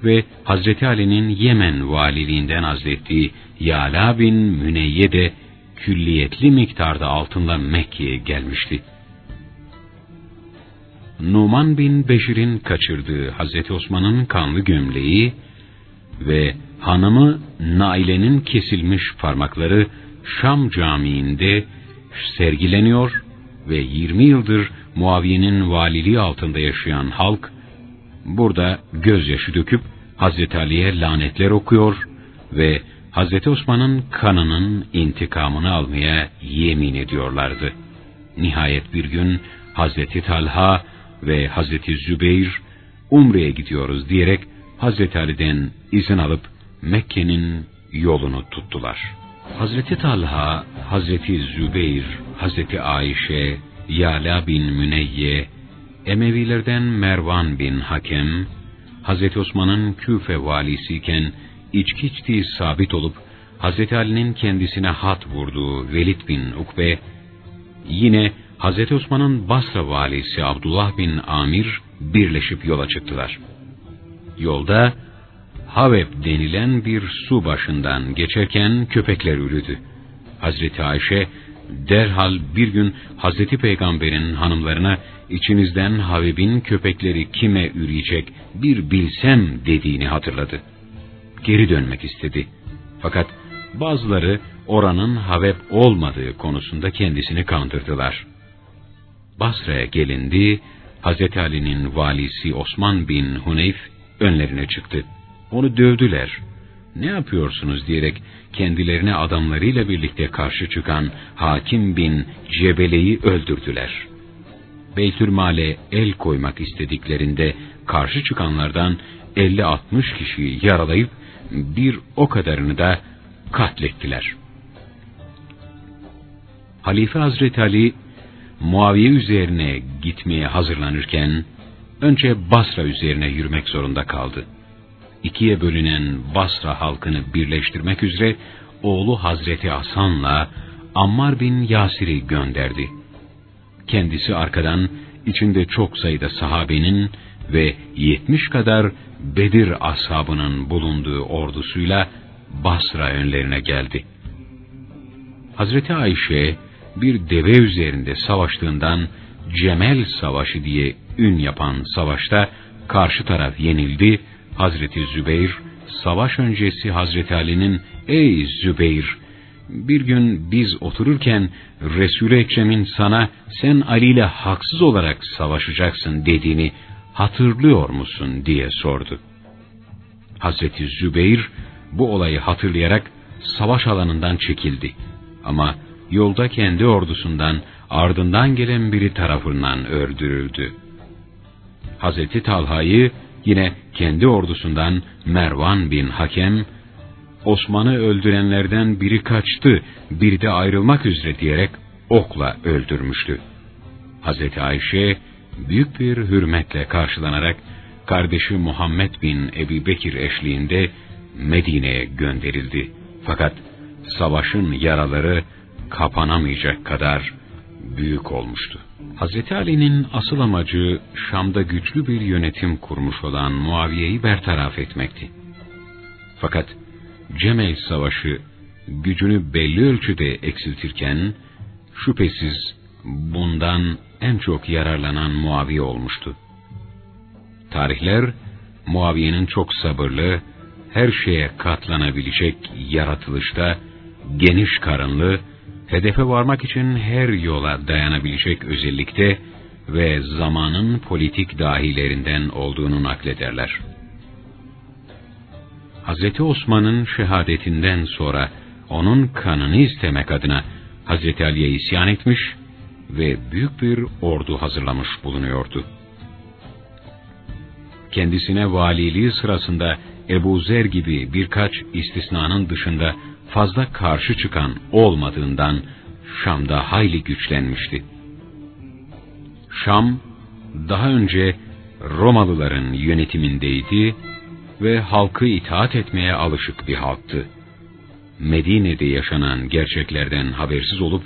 [SPEAKER 1] ve Hazreti Ali'nin Yemen valiliğinden azlettiği Yala bin Müneyye de külliyetli miktarda altınla Mekke'ye gelmişti. Numan bin Beşir'in kaçırdığı Hazreti Osman'ın kanlı gömleği ve hanımı Naile'nin kesilmiş parmakları Şam Camii'nde sergileniyor ve 20 yıldır Muaviye'nin valiliği altında yaşayan halk burada gözyaşı döküp Hazreti Ali'ye lanetler okuyor ve Hazreti Osman'ın kanının intikamını almaya yemin ediyorlardı. Nihayet bir gün Hazreti Talha ve Hazreti Zübeyir Umre'ye gidiyoruz diyerek Hazreti Ali'den izin alıp Mekke'nin yolunu tuttular. Hazreti Talha, Hazreti Zübeyir, Hazreti Ayşe, Yala bin Müneyye, Emevilerden Mervan bin Hakem, Hazreti Osman'ın Küfe valisiyken içki içtiği sabit olup Hazreti Ali'nin kendisine hat vurduğu Velid bin Ukbe, yine Hazreti Osman'ın Basra valisi Abdullah bin Amir birleşip yola çıktılar. Yolda Haveb denilen bir su başından geçerken köpekler ürüdü. Hazreti Ayşe derhal bir gün Hazreti Peygamber'in hanımlarına içinizden Haveb'in köpekleri kime üreyecek bir bilsem dediğini hatırladı. Geri dönmek istedi. Fakat bazıları oranın Haveb olmadığı konusunda kendisini kandırdılar. Basra'ya gelindi, Hazreti Ali'nin valisi Osman bin Huneyf önlerine çıktı. Onu dövdüler. Ne yapıyorsunuz diyerek kendilerine adamlarıyla birlikte karşı çıkan Hakim bin Cebele'yi öldürdüler. Beytülmale el koymak istediklerinde karşı çıkanlardan 50-60 kişiyi yaralayıp bir o kadarını da katlettiler. Halife Hazreti Ali Muaviye üzerine gitmeye hazırlanırken önce Basra üzerine yürümek zorunda kaldı. İkiye bölünen Basra halkını birleştirmek üzere oğlu Hazreti Hasan'la Ammar bin Yasir'i gönderdi. Kendisi arkadan içinde çok sayıda sahabenin ve yetmiş kadar Bedir ashabının bulunduğu ordusuyla Basra önlerine geldi. Hazreti Ayşe bir deve üzerinde savaştığından Cemel Savaşı diye ün yapan savaşta karşı taraf yenildi. Hazreti Zübeyir savaş öncesi Hazreti Ali'nin ''Ey Zübeyir, bir gün biz otururken Resul-i Ekrem'in sana sen Ali ile haksız olarak savaşacaksın dediğini hatırlıyor musun diye sordu. Hazreti Zübeyir bu olayı hatırlayarak savaş alanından çekildi. Ama yolda kendi ordusundan ardından gelen biri tarafından öldürüldü. Hazreti Talha'yı yine kendi ordusundan Mervan bin Hakem, Osman'ı öldürenlerden biri kaçtı, biri de ayrılmak üzere diyerek okla öldürmüştü. Hazreti Ayşe büyük bir hürmetle karşılanarak kardeşi Muhammed bin Ebi Bekir eşliğinde Medine'ye gönderildi. Fakat savaşın yaraları kapanamayacak kadar büyük olmuştu. Hz. Ali'nin asıl amacı Şam'da güçlü bir yönetim kurmuş olan Muaviye'yi bertaraf etmekti. Fakat Cemel Savaşı gücünü belli ölçüde eksiltirken şüphesiz bundan en çok yararlanan Muaviye olmuştu. Tarihler Muaviye'nin çok sabırlı, her şeye katlanabilecek yaratılışta geniş karınlı, hedefe varmak için her yola dayanabilecek özellikte ve zamanın politik dahilerinden olduğunu naklederler. Hz. Osman'ın şehadetinden sonra onun kanını istemek adına Hz. Ali'ye isyan etmiş ve büyük bir ordu hazırlamış bulunuyordu. Kendisine valiliği sırasında Ebu Zer gibi birkaç istisnanın dışında fazla karşı çıkan olmadığından Şam'da hayli güçlenmişti. Şam, daha önce Romalıların yönetimindeydi ve halkı itaat etmeye alışık bir halktı. Medine'de yaşanan gerçeklerden habersiz olup,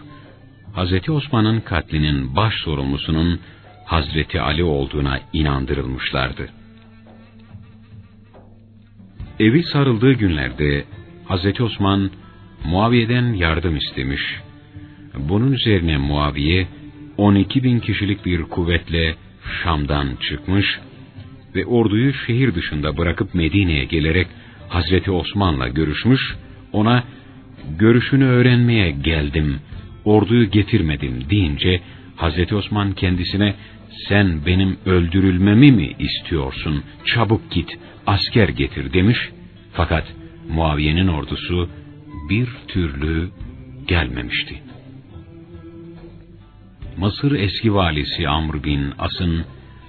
[SPEAKER 1] Hz. Osman'ın katlinin baş sorumlusunun Hazreti Ali olduğuna inandırılmışlardı. Evi sarıldığı günlerde Hz. Osman Muaviye'den yardım istemiş. Bunun üzerine Muaviye 12 bin kişilik bir kuvvetle Şam'dan çıkmış ve orduyu şehir dışında bırakıp Medine'ye gelerek Hazreti Osman'la görüşmüş, ona görüşünü öğrenmeye geldim, orduyu getirmedim deyince Hazreti Osman kendisine sen benim öldürülmemi mi istiyorsun, çabuk git, asker getir demiş. Fakat Muaviye'nin ordusu bir türlü gelmemişti. Mısır eski valisi Amr bin As'ın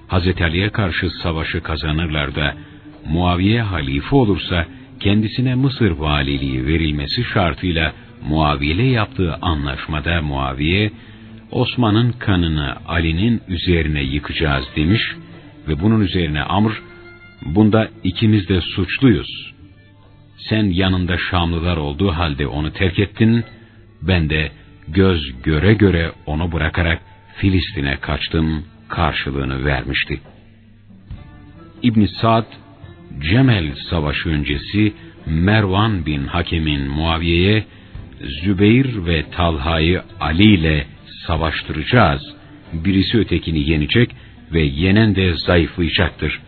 [SPEAKER 1] Hazreti Ali'ye karşı savaşı kazanırlar da Muaviye halife olursa kendisine Mısır valiliği verilmesi şartıyla Muaviye ile yaptığı anlaşmada Muaviye Osman'ın kanını Ali'nin üzerine yıkacağız demiş ve bunun üzerine Amr bunda ikimiz de suçluyuz. Sen yanında Şamlılar olduğu halde onu terk ettin, ben de göz göre göre onu bırakarak Filistin'e kaçtım karşılığını vermişti. İbn Sad Cemel Savaşı öncesi Mervan bin Hakem'in Muaviye'ye Zübeyir ve Talha'yı Ali ile savaştıracağız. Birisi ötekini yenecek ve yenen de zayıflayacaktır.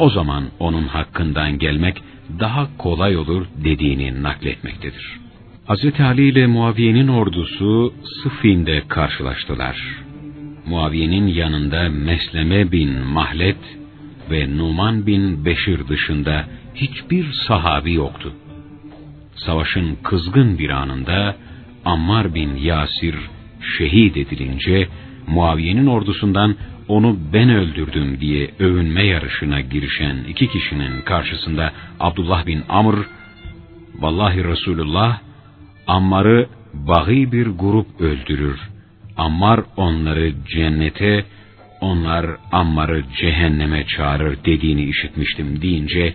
[SPEAKER 1] O zaman onun hakkından gelmek daha kolay olur dediğini nakletmektedir. Hz. Ali ile Muaviye'nin ordusu Sıffin'de karşılaştılar. Muaviye'nin yanında Mesleme bin Mahlet ve Numan bin Beşir dışında hiçbir sahabi yoktu. Savaşın kızgın bir anında Ammar bin Yasir şehit edilince Muaviye'nin ordusundan onu ben öldürdüm diye övünme yarışına girişen iki kişinin karşısında Abdullah bin Amr, Vallahi Resulullah, Ammar'ı bahi bir grup öldürür. Ammar onları cennete, onlar Ammar'ı cehenneme çağırır dediğini işitmiştim deyince,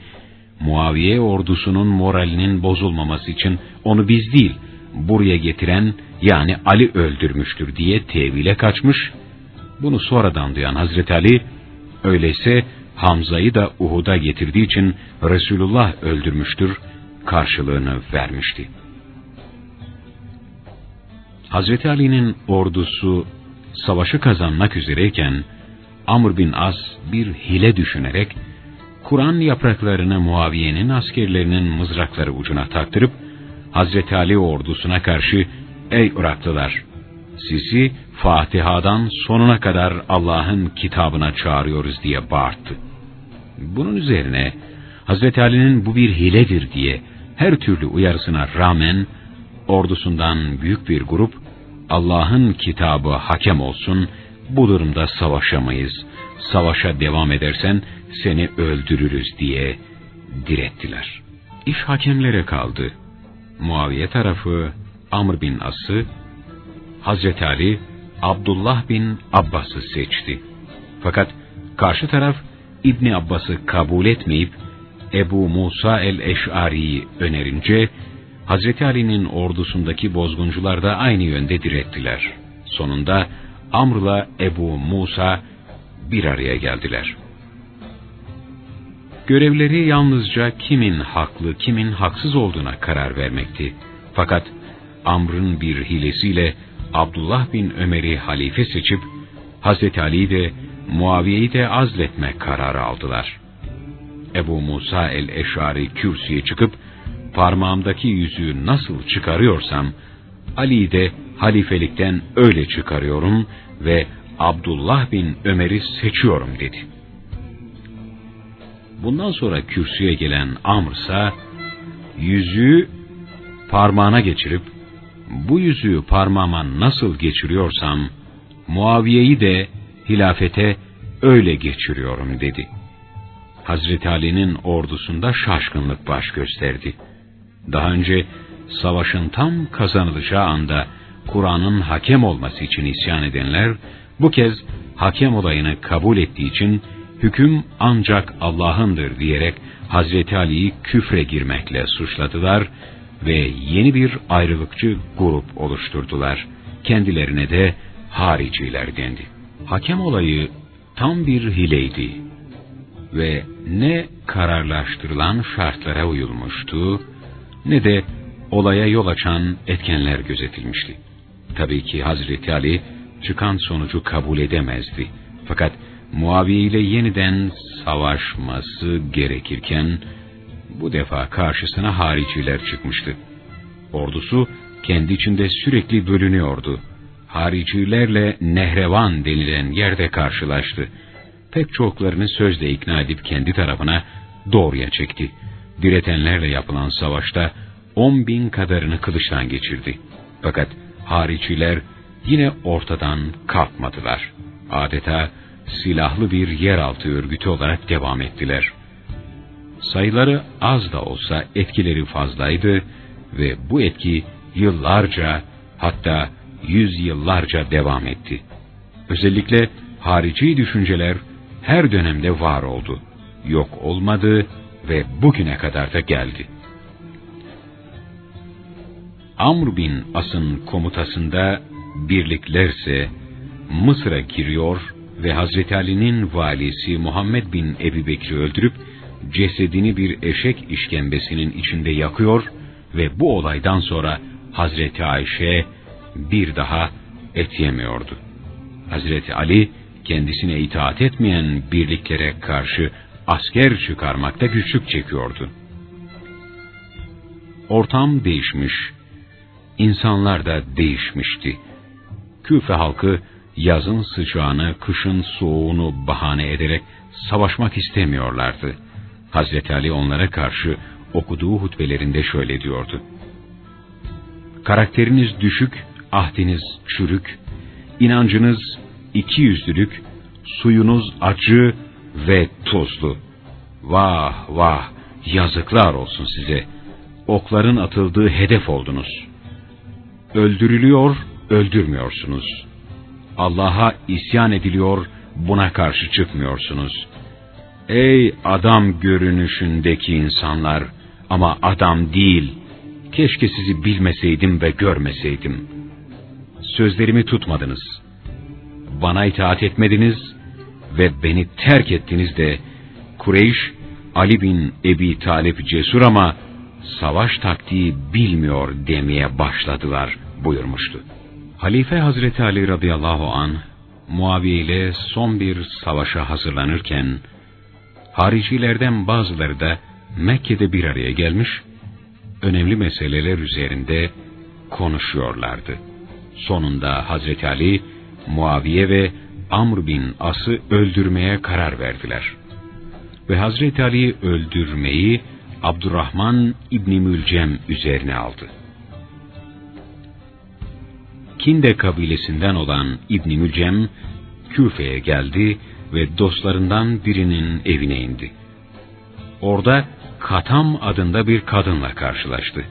[SPEAKER 1] Muaviye ordusunun moralinin bozulmaması için onu biz değil, buraya getiren yani Ali öldürmüştür diye tevile kaçmış. Bunu sonradan duyan Hazreti Ali, öyleyse Hamza'yı da Uhud'a getirdiği için Resulullah öldürmüştür karşılığını vermişti. Hazreti Ali'nin ordusu savaşı kazanmak üzereyken Amr bin As bir hile düşünerek Kur'an yapraklarını Muaviye'nin askerlerinin mızrakları ucuna taktırıp Hazreti Ali ordusuna karşı ''Ey Iraklılar! Sizi Fatiha'dan sonuna kadar Allah'ın kitabına çağırıyoruz.'' diye bağırttı. Bunun üzerine Hazreti Ali'nin bu bir hiledir diye her türlü uyarısına rağmen ordusundan büyük bir grup Allah'ın kitabı hakem olsun, bu durumda savaşamayız. Savaşa devam edersen seni öldürürüz diye direttiler. İş hakemlere kaldı. Muaviye tarafı Amr bin As'ı, Hazreti Ali Abdullah bin Abbas'ı seçti. Fakat karşı taraf İbni Abbas'ı kabul etmeyip Ebu Musa el-Eş'ari'yi önerince Hazreti Ali'nin ordusundaki bozguncular da aynı yönde direttiler. Sonunda Amr'la Ebu Musa bir araya geldiler. Görevleri yalnızca kimin haklı, kimin haksız olduğuna karar vermekti. Fakat Amr'ın bir hilesiyle Abdullah bin Ömer'i halife seçip, Hazreti Ali'yi de Muaviye'yi de azletme kararı aldılar. Ebu Musa el-Eşari kürsüye çıkıp, parmağımdaki yüzüğü nasıl çıkarıyorsam, Ali'yi de halifelikten öyle çıkarıyorum ve Abdullah bin Ömer'i seçiyorum dedi. Bundan sonra kürsüye gelen Amr ise yüzüğü parmağına geçirip bu yüzüğü parmağıma nasıl geçiriyorsam Muaviye'yi de hilafete öyle geçiriyorum dedi. Hazreti Ali'nin ordusunda şaşkınlık baş gösterdi. Daha önce savaşın tam kazanılacağı anda Kur'an'ın hakem olması için isyan edenler bu kez hakem olayını kabul ettiği için hüküm ancak Allah'ındır diyerek Hazreti Ali'yi küfre girmekle suçladılar ve yeni bir ayrılıkçı grup oluşturdular. Kendilerine de hariciler dendi. Hakem olayı tam bir hileydi ve ne kararlaştırılan şartlara uyulmuştu ne de olaya yol açan etkenler gözetilmişti. Tabii ki Hazreti Ali çıkan sonucu kabul edemezdi. Fakat Muaviye ile yeniden savaşması gerekirken bu defa karşısına hariciler çıkmıştı. Ordusu kendi içinde sürekli bölünüyordu. Haricilerle Nehrevan denilen yerde karşılaştı. Pek çoklarını sözle ikna edip kendi tarafına doğruya çekti. Diretenlerle yapılan savaşta on bin kadarını kılıçtan geçirdi. Fakat hariciler yine ortadan kalkmadılar. Adeta silahlı bir yeraltı örgütü olarak devam ettiler. Sayıları az da olsa etkileri fazlaydı ve bu etki yıllarca hatta yüz yıllarca devam etti. Özellikle harici düşünceler her dönemde var oldu, yok olmadı ve bugüne kadar da geldi. Amr bin As'ın komutasında birliklerse Mısır'a giriyor ve Hazreti Ali'nin valisi Muhammed bin Ebi Bekir'i öldürüp cesedini bir eşek işkembesinin içinde yakıyor ve bu olaydan sonra Hazreti Ayşe bir daha et yemiyordu. Hazreti Ali kendisine itaat etmeyen birliklere karşı asker çıkarmakta güçlük çekiyordu. Ortam değişmiş, insanlar da değişmişti. Küfe halkı yazın sıcağını, kışın soğuğunu bahane ederek savaşmak istemiyorlardı. Hazreti Ali onlara karşı okuduğu hutbelerinde şöyle diyordu. Karakteriniz düşük, ahdiniz çürük, inancınız iki yüzlülük, suyunuz acı ve tuzlu. Vah vah, yazıklar olsun size. Okların atıldığı hedef oldunuz. Öldürülüyor, öldürmüyorsunuz. Allah'a isyan ediliyor, buna karşı çıkmıyorsunuz. Ey adam görünüşündeki insanlar ama adam değil. Keşke sizi bilmeseydim ve görmeseydim. Sözlerimi tutmadınız. Bana itaat etmediniz ve beni terk ettiniz de Kureyş, Ali bin Ebi Talip cesur ama savaş taktiği bilmiyor demeye başladılar buyurmuştu. Halife Hazreti Ali radıyallahu an Muaviye ile son bir savaşa hazırlanırken haricilerden bazıları da Mekke'de bir araya gelmiş, önemli meseleler üzerinde konuşuyorlardı. Sonunda Hazreti Ali, Muaviye ve Amr bin As'ı öldürmeye karar verdiler. Ve Hazreti Ali'yi öldürmeyi Abdurrahman İbni Mülcem üzerine aldı. Kinde kabilesinden olan İbni Mülcem, Küfe'ye geldi ve dostlarından birinin evine indi. Orada Katam adında bir kadınla karşılaştı.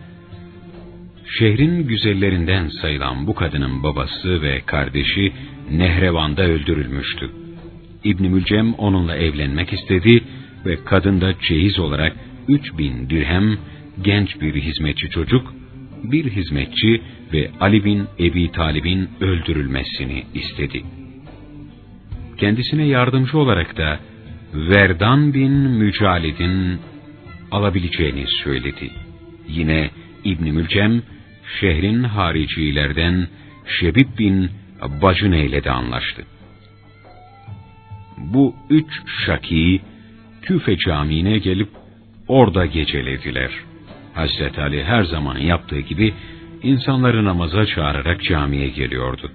[SPEAKER 1] Şehrin güzellerinden sayılan bu kadının babası ve kardeşi Nehrevan'da öldürülmüştü. İbn Mülcem onunla evlenmek istedi ve kadın da çeyiz olarak 3000 dirhem genç bir hizmetçi çocuk, bir hizmetçi ve Ali bin Ebi Talib'in öldürülmesini istedi. Kendisine yardımcı olarak da Verdan bin Mücalid'in alabileceğini söyledi. Yine İbn Mülcem şehrin haricilerden Şebib bin Bacune ile de anlaştı. Bu üç şaki Küfe Camii'ne gelip orada gecelediler. Hazreti Ali her zaman yaptığı gibi insanları namaza çağırarak camiye geliyordu.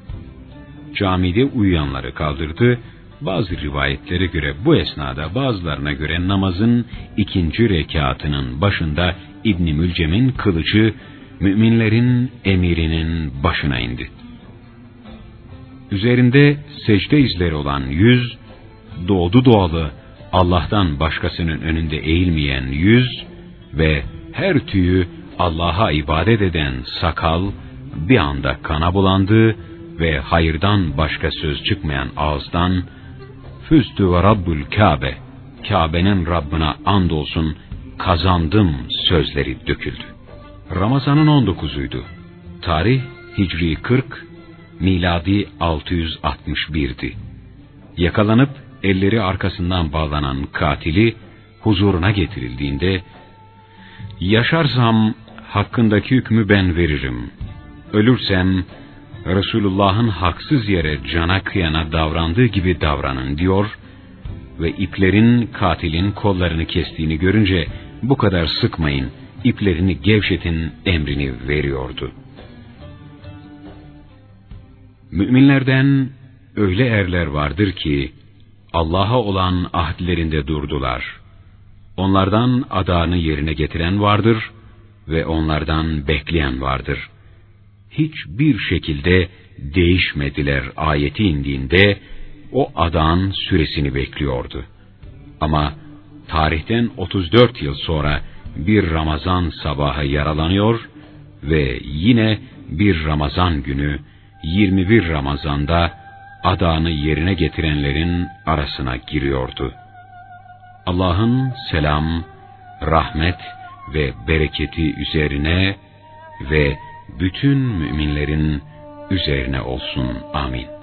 [SPEAKER 1] Camide uyuyanları kaldırdı, bazı rivayetlere göre bu esnada bazılarına göre namazın ikinci rekatının başında İbn Mülcem'in kılıcı müminlerin emirinin başına indi. Üzerinde secde izleri olan yüz, doğdu doğalı Allah'tan başkasının önünde eğilmeyen yüz ve her tüyü Allah'a ibadet eden sakal bir anda kana bulandı ve hayırdan başka söz çıkmayan ağızdan Füstü ve Rabbül Kabe, Kabe'nin Rabbına andolsun kazandım sözleri döküldü. Ramazan'ın 19'uydu. Tarih Hicri 40, miladi 661'di. Yakalanıp elleri arkasından bağlanan katili huzuruna getirildiğinde, yaşarsam hakkındaki hükmü ben veririm. Ölürsem Resulullah'ın haksız yere cana kıyana davrandığı gibi davranın diyor ve iplerin katilin kollarını kestiğini görünce bu kadar sıkmayın, iplerini gevşetin emrini veriyordu. Müminlerden öyle erler vardır ki Allah'a olan ahdlerinde durdular. Onlardan adağını yerine getiren vardır ve onlardan bekleyen vardır.'' Hiçbir şekilde değişmediler ayeti indiğinde o adan süresini bekliyordu. Ama tarihten 34 yıl sonra bir Ramazan sabahı yaralanıyor ve yine bir Ramazan günü 21 Ramazan'da adanı yerine getirenlerin arasına giriyordu. Allah'ın selam, rahmet ve bereketi üzerine ve bütün müminlerin üzerine olsun. Amin.